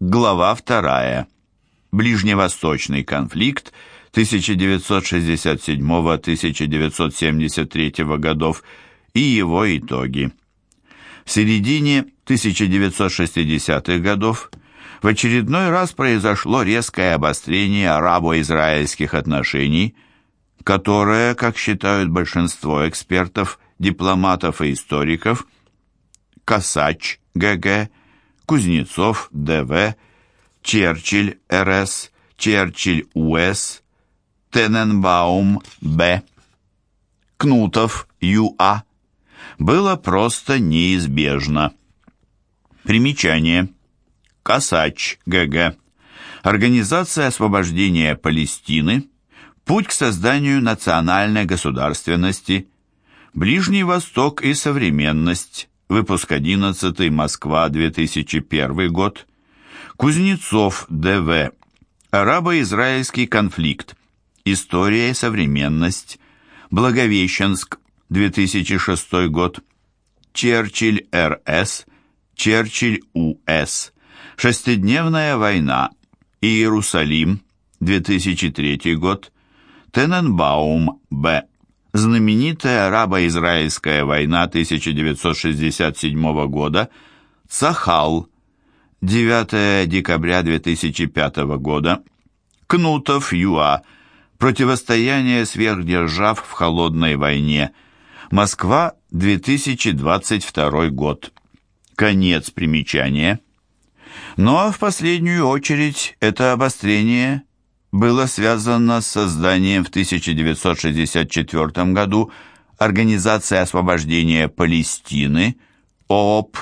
Глава 2. Ближневосточный конфликт 1967-1973 годов и его итоги. В середине 1960-х годов в очередной раз произошло резкое обострение арабо-израильских отношений, которое, как считают большинство экспертов, дипломатов и историков, Косач, ГГ, Кузнецов, ДВ, Черчилль, РС, Черчилль, УС, Тененбаум, Б, Кнутов, ЮА, было просто неизбежно. Примечание. Косач, ГГ. Организация освобождения Палестины. Путь к созданию национальной государственности. Ближний Восток и современность. Выпуск 11, Москва, 2001 год. Кузнецов, ДВ. Арабо-израильский конфликт. История и современность. Благовещенск, 2006 год. Черчилль, РС. Черчилль, УС. Шестидневная война. Иерусалим, 2003 год. Тененбаум, Б. Знаменитая арабо-израильская война 1967 года. Цахал, 9 декабря 2005 года. Кнутов, ЮА. Противостояние сверхдержав в холодной войне. Москва, 2022 год. Конец примечания. Ну а в последнюю очередь это обострение было связано с созданием в 1964 году Организации освобождения Палестины, ООП,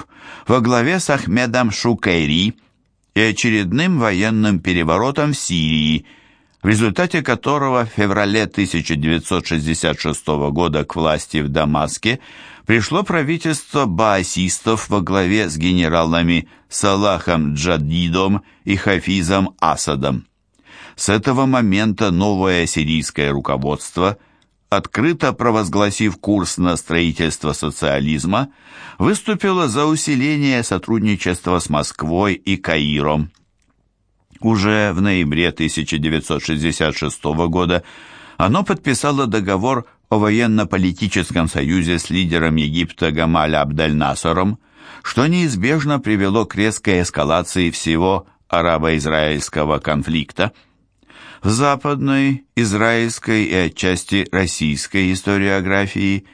во главе с Ахмедом Шукайри и очередным военным переворотом в Сирии, в результате которого в феврале 1966 года к власти в Дамаске пришло правительство баасистов во главе с генералами Салахом Джадидом и Хафизом Асадом. С этого момента новое сирийское руководство, открыто провозгласив курс на строительство социализма, выступило за усиление сотрудничества с Москвой и Каиром. Уже в ноябре 1966 года оно подписало договор о военно-политическом союзе с лидером Египта Гамаля Абдель-Насаром, что неизбежно привело к резкой эскалации всего арабо-израильского конфликта – в западной, израильской и отчасти российской историографии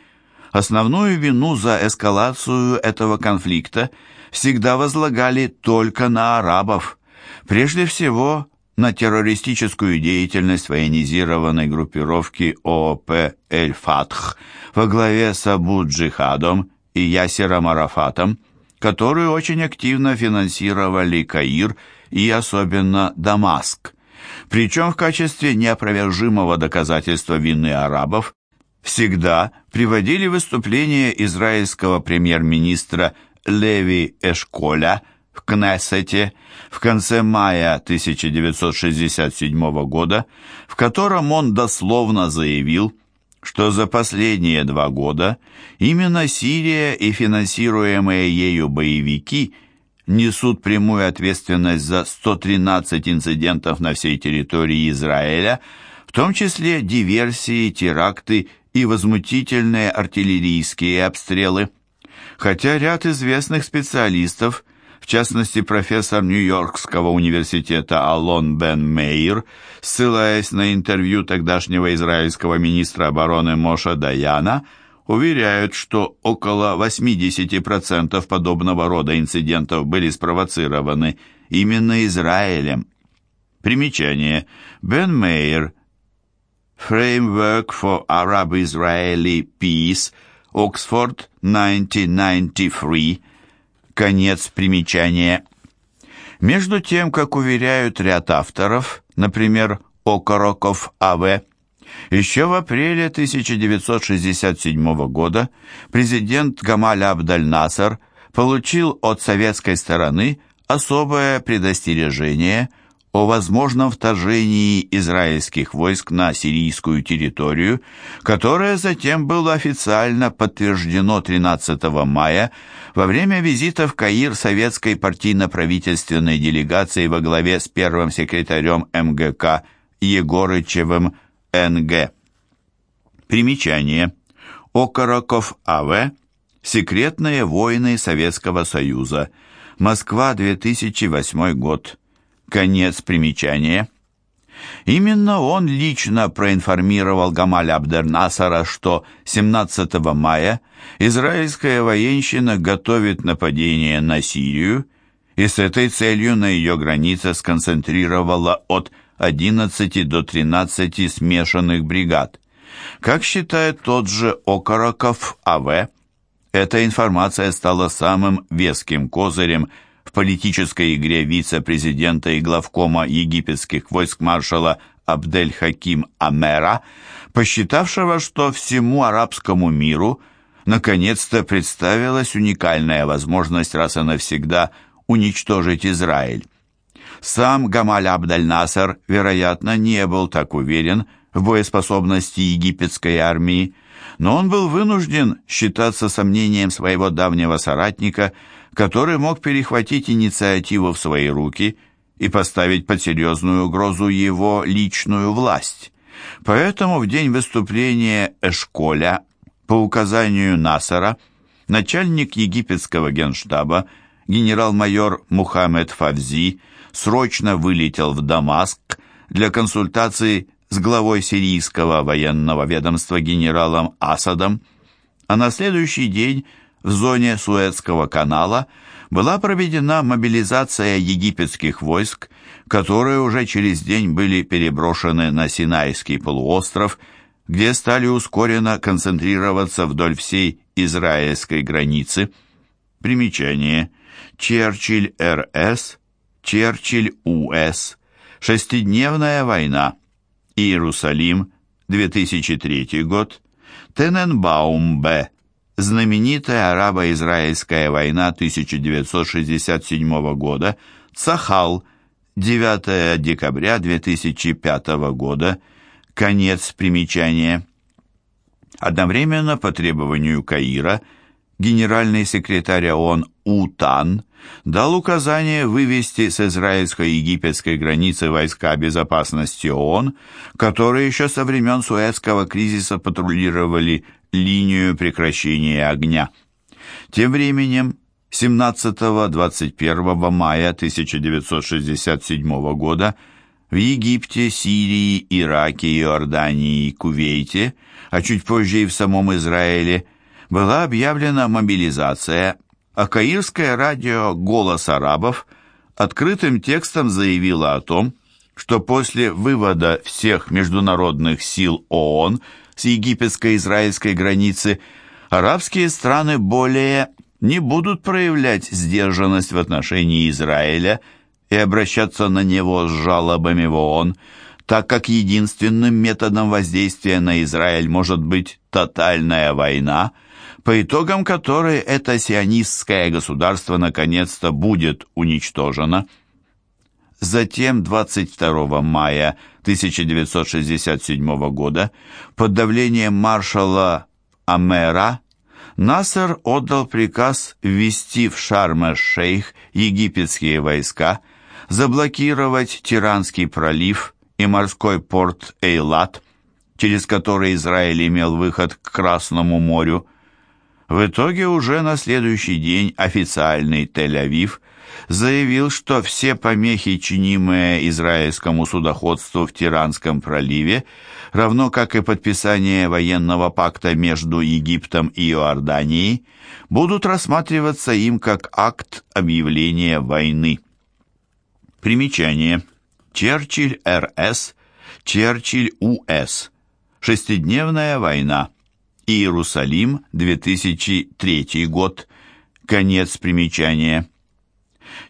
основную вину за эскалацию этого конфликта всегда возлагали только на арабов, прежде всего на террористическую деятельность военизированной группировки ООП «Эль-Фатх» во главе с Абу Джихадом и Ясером Арафатом, которые очень активно финансировали Каир и особенно Дамаск. Причем в качестве неопровержимого доказательства вины арабов всегда приводили выступление израильского премьер-министра Леви Эшколя в Кнессете в конце мая 1967 года, в котором он дословно заявил, что за последние два года именно Сирия и финансируемые ею боевики – несут прямую ответственность за 113 инцидентов на всей территории Израиля, в том числе диверсии, теракты и возмутительные артиллерийские обстрелы. Хотя ряд известных специалистов, в частности профессор Нью-Йоркского университета Алон Бен Мейер, ссылаясь на интервью тогдашнего израильского министра обороны Моша Даяна, уверяют, что около 80% подобного рода инцидентов были спровоцированы именно Израилем. Примечание. Бен Мейер. Framework for Arab-Israeli Peace. Оксфорд, 1993. Конец примечания. Между тем, как уверяют ряд авторов, например, Окороков А.В., еще в апреле 1967 года президент Гамаль Абдаль-Насар получил от советской стороны особое предостережение о возможном вторжении израильских войск на сирийскую территорию, которое затем было официально подтверждено 13 мая во время визита в Каир советской партийно-правительственной делегации во главе с первым секретарем МГК Егорычевым Н.Г. Примечание. Окороков А.В. Секретные войны Советского Союза. Москва, 2008 год. Конец примечания. Именно он лично проинформировал Гамаля Абдернасара, что 17 мая израильская военщина готовит нападение на Сирию и с этой целью на ее границе сконцентрировала от 11 до 13 смешанных бригад. Как считает тот же Окороков А.В., эта информация стала самым веским козырем в политической игре вице-президента и главкома египетских войск маршала Абдель-Хаким Амера, посчитавшего, что всему арабскому миру наконец-то представилась уникальная возможность раз и навсегда уничтожить Израиль. Сам Гамаль Абдаль-Насер, вероятно, не был так уверен в боеспособности египетской армии, но он был вынужден считаться сомнением своего давнего соратника – который мог перехватить инициативу в свои руки и поставить под серьезную угрозу его личную власть. Поэтому в день выступления Эшколя по указанию Насара начальник египетского генштаба генерал-майор Мухаммед Фавзи срочно вылетел в Дамаск для консультации с главой сирийского военного ведомства генералом Асадом, а на следующий день в зоне Суэцкого канала была проведена мобилизация египетских войск, которые уже через день были переброшены на Синайский полуостров, где стали ускоренно концентрироваться вдоль всей израильской границы. Примечание. Черчилль РС, Черчилль УС. Шестидневная война. Иерусалим, 2003 год. Тененбаум Б знаменитая арабо-израильская война 1967 года, Цахал, 9 декабря 2005 года, конец примечания. Одновременно по требованию Каира генеральный секретарь ООН Утан дал указание вывести с израильско-египетской границы войска безопасности ООН, которые еще со времен Суэцкого кризиса патрулировали линию прекращения огня. Тем временем 17-21 мая 1967 года в Египте, Сирии, Ираке, Иордании и Кувейте, а чуть позже и в самом Израиле, была объявлена мобилизация, а каирское радио «Голос арабов» открытым текстом заявило о том, что после вывода всех международных сил ООН – с египетско-израильской границы, арабские страны более не будут проявлять сдержанность в отношении Израиля и обращаться на него с жалобами в ООН, так как единственным методом воздействия на Израиль может быть тотальная война, по итогам которой это сионистское государство наконец-то будет уничтожено. Затем 22 мая 1967 года под давлением маршала Амера Насер отдал приказ ввести в Шарм-эш-Шейх египетские войска, заблокировать Тиранский пролив и морской порт Эйлат, через который Израиль имел выход к Красному морю. В итоге уже на следующий день официальный Тель-Авив – заявил, что все помехи, чинимые израильскому судоходству в Тиранском проливе, равно как и подписание военного пакта между Египтом и Иорданией, будут рассматриваться им как акт объявления войны. Примечание. Черчилль РС, Черчилль УС. Шестидневная война. Иерусалим, 2003 год. Конец примечания.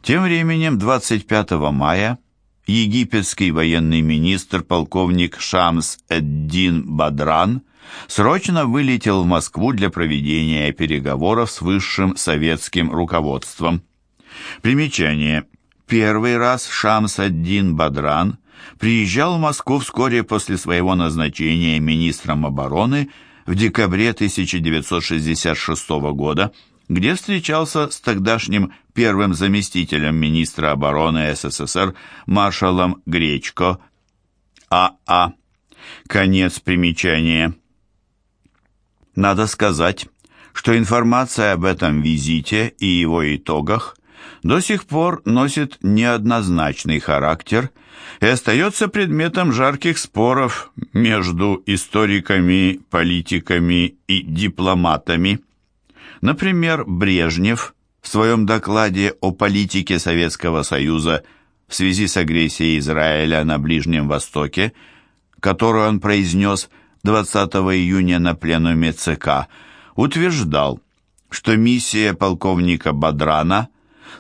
Тем временем 25 мая египетский военный министр полковник Шамс Эддин Бадран срочно вылетел в Москву для проведения переговоров с высшим советским руководством. Примечание. первый раз Шамс-ад-Дин Бадран приезжал в Москву вскоре после своего назначения министром обороны в декабре 1966 года, где встречался с тогдашним первым заместителем министра обороны СССР маршалом Гречко А.А. А. Конец примечания. Надо сказать, что информация об этом визите и его итогах до сих пор носит неоднозначный характер и остается предметом жарких споров между историками, политиками и дипломатами. Например, Брежнев в своем докладе о политике Советского Союза в связи с агрессией Израиля на Ближнем Востоке, которую он произнес 20 июня на пленуме ЦК, утверждал, что миссия полковника Бадрана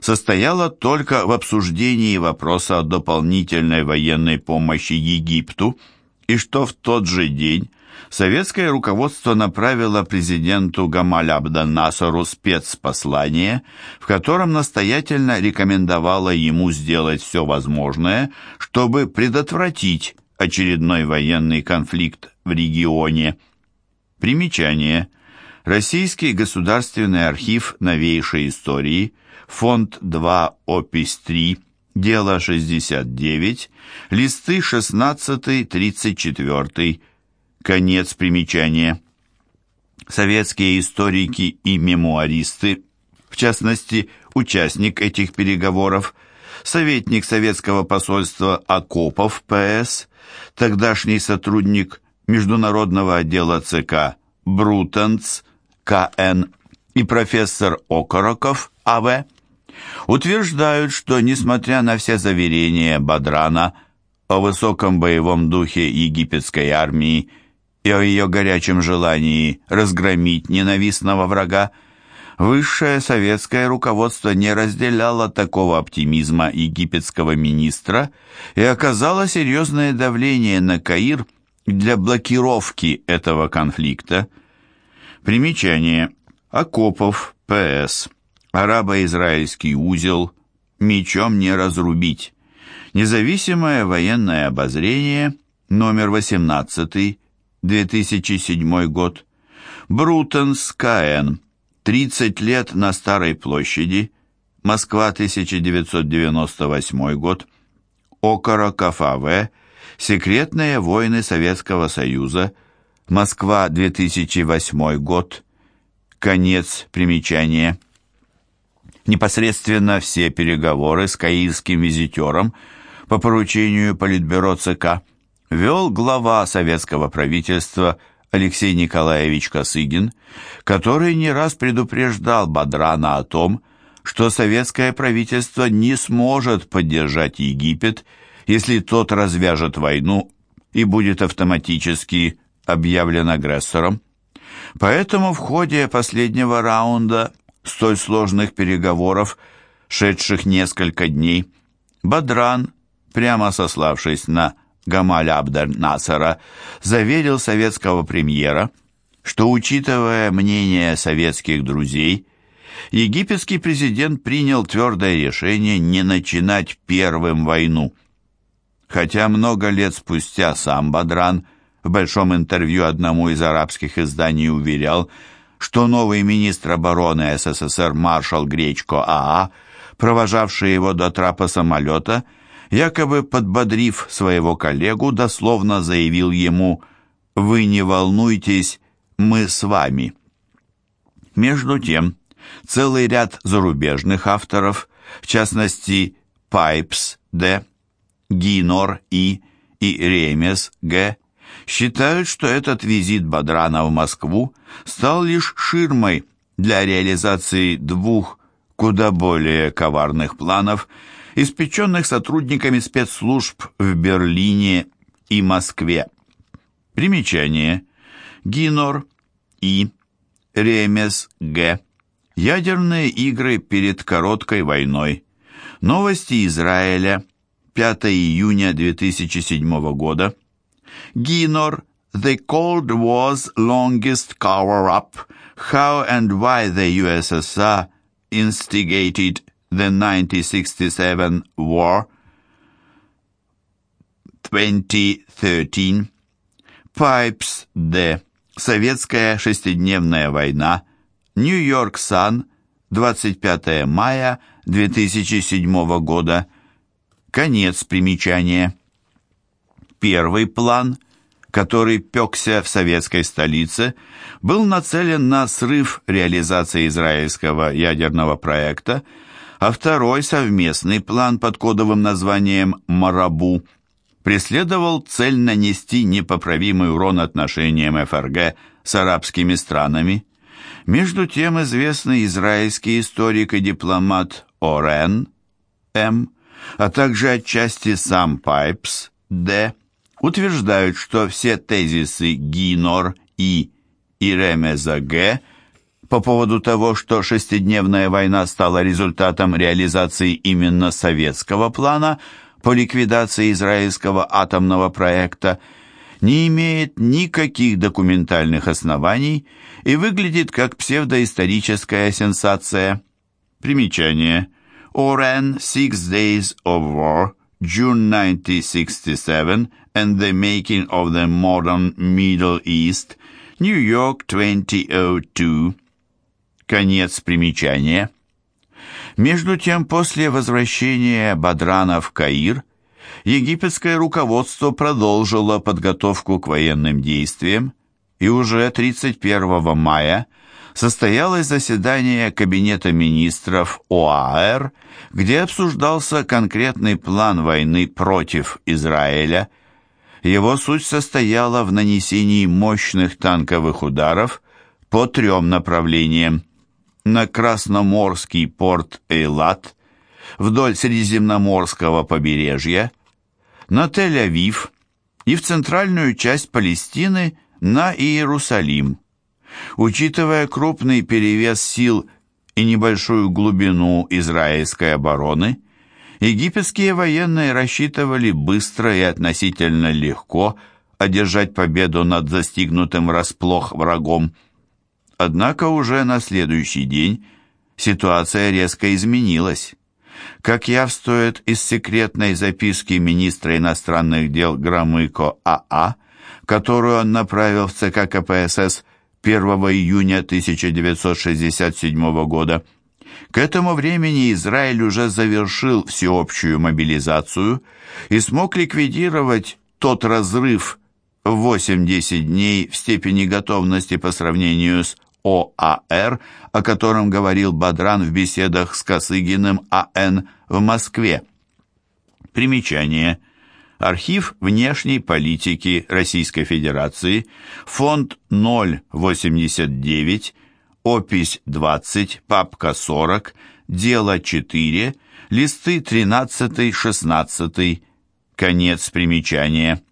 состояла только в обсуждении вопроса о дополнительной военной помощи Египту и что в тот же день советское руководство направило президенту Гамаль Абдан-Насару спецпослание, в котором настоятельно рекомендовало ему сделать все возможное, чтобы предотвратить очередной военный конфликт в регионе. Примечание. Российский государственный архив новейшей истории, фонд 2, опись 3, дело 69, листы 16-34, конец примечания. Советские историки и мемуаристы, в частности, участник этих переговоров, советник советского посольства Акопов П.С., тогдашний сотрудник Международного отдела ЦК Брутенц К.Н. и профессор Окороков А.В. утверждают, что, несмотря на все заверения Бадрана о высоком боевом духе египетской армии и о ее горячем желании разгромить ненавистного врага, Высшее советское руководство не разделяло такого оптимизма египетского министра и оказало серьезное давление на Каир для блокировки этого конфликта. Примечание. Акопов, П.С. Арабо-израильский узел. Мечом не разрубить. Независимое военное обозрение. Номер 18. 2007 год. Брутенс, К.Н. 30 лет на Старой площади, Москва, 1998 год, Окоро КФВ, Секретные войны Советского Союза, Москва, 2008 год, конец примечания. Непосредственно все переговоры с каирским визитером по поручению Политбюро ЦК вел глава советского правительства Алексей Николаевич Косыгин, который не раз предупреждал Бадрана о том, что советское правительство не сможет поддержать Египет, если тот развяжет войну и будет автоматически объявлен агрессором. Поэтому в ходе последнего раунда столь сложных переговоров, шедших несколько дней, Бадран, прямо сославшись на Гамаль Абдар Насара заверил советского премьера, что, учитывая мнение советских друзей, египетский президент принял твердое решение не начинать первым войну. Хотя много лет спустя сам Бадран в большом интервью одному из арабских изданий уверял, что новый министр обороны СССР маршал Гречко АА, провожавший его до трапа самолета, якобы подбодрив своего коллегу, дословно заявил ему «Вы не волнуйтесь, мы с вами». Между тем, целый ряд зарубежных авторов, в частности Пайпс Д., Гинор И. и Ремес Г., считают, что этот визит Бадрана в Москву стал лишь ширмой для реализации двух куда более коварных планов – испеченных сотрудниками спецслужб в Берлине и Москве. Примечание. Гинор И. Ремес Г. Ядерные игры перед короткой войной. Новости Израиля. 5 июня 2007 года. Гинор The Cold War's Longest Cover-Up. How and Why the USSR Instigated The 1967 War, 2013. Pipes D. Советская шестидневная война. Нью-Йорк Сан, 25 мая 2007 года. Конец примечания. Первый план, который пекся в советской столице, был нацелен на срыв реализации израильского ядерного проекта, а второй совместный план под кодовым названием «Марабу» преследовал цель нанести непоправимый урон отношениям ФРГ с арабскими странами. Между тем известный израильский историк и дипломат Орен М., а также отчасти сам Пайпс Д., утверждают, что все тезисы Гинор И и Ремеза Г. по поводу того, что шестидневная война стала результатом реализации именно советского плана – по ликвидации израильского атомного проекта не имеет никаких документальных оснований и выглядит как псевдоисторическая сенсация. Примечание. Oran Six Days of War, June 1967, and the Making of the Modern Middle East, New York 2002. Конец примечания. Между тем, после возвращения Бадрана в Каир, египетское руководство продолжило подготовку к военным действиям, и уже 31 мая состоялось заседание Кабинета министров ОАР, где обсуждался конкретный план войны против Израиля. Его суть состояла в нанесении мощных танковых ударов по трем направлениям на Красноморский порт Эйлат, вдоль Средиземноморского побережья, на Тель-Авив и в центральную часть Палестины на Иерусалим. Учитывая крупный перевес сил и небольшую глубину израильской обороны, египетские военные рассчитывали быстро и относительно легко одержать победу над застигнутым врасплох врагом. Однако уже на следующий день ситуация резко изменилась. Как явствует из секретной записки министра иностранных дел Громыко АА, которую он направил в ЦК КПСС 1 июня 1967 года, к этому времени Израиль уже завершил всеобщую мобилизацию и смог ликвидировать тот разрыв в 8-10 дней в степени готовности по сравнению с ОАР, о котором говорил Бадран в беседах с Косыгиным А.Н. в Москве. Примечание. Архив внешней политики Российской Федерации, фонд 089, опись 20, папка 40, дело 4, листы 13-16, конец примечания.